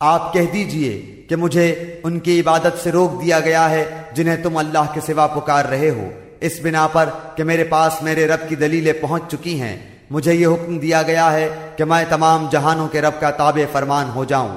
آپ کہہ دیجیے کہ مجھے ان کی عبادت سے روک دیا گیا ہے جنہیں تم اللہ کے سوا پکار رہے ہو۔ اس بنا پر کہ میرے پاس میرے رب کی دلیلیں پہنچ چکی ہیں، مجھے یہ حکم دیا گیا ہے کہ میں تمام جہانوں کے رب کا تابع فرمان ہو جاؤں۔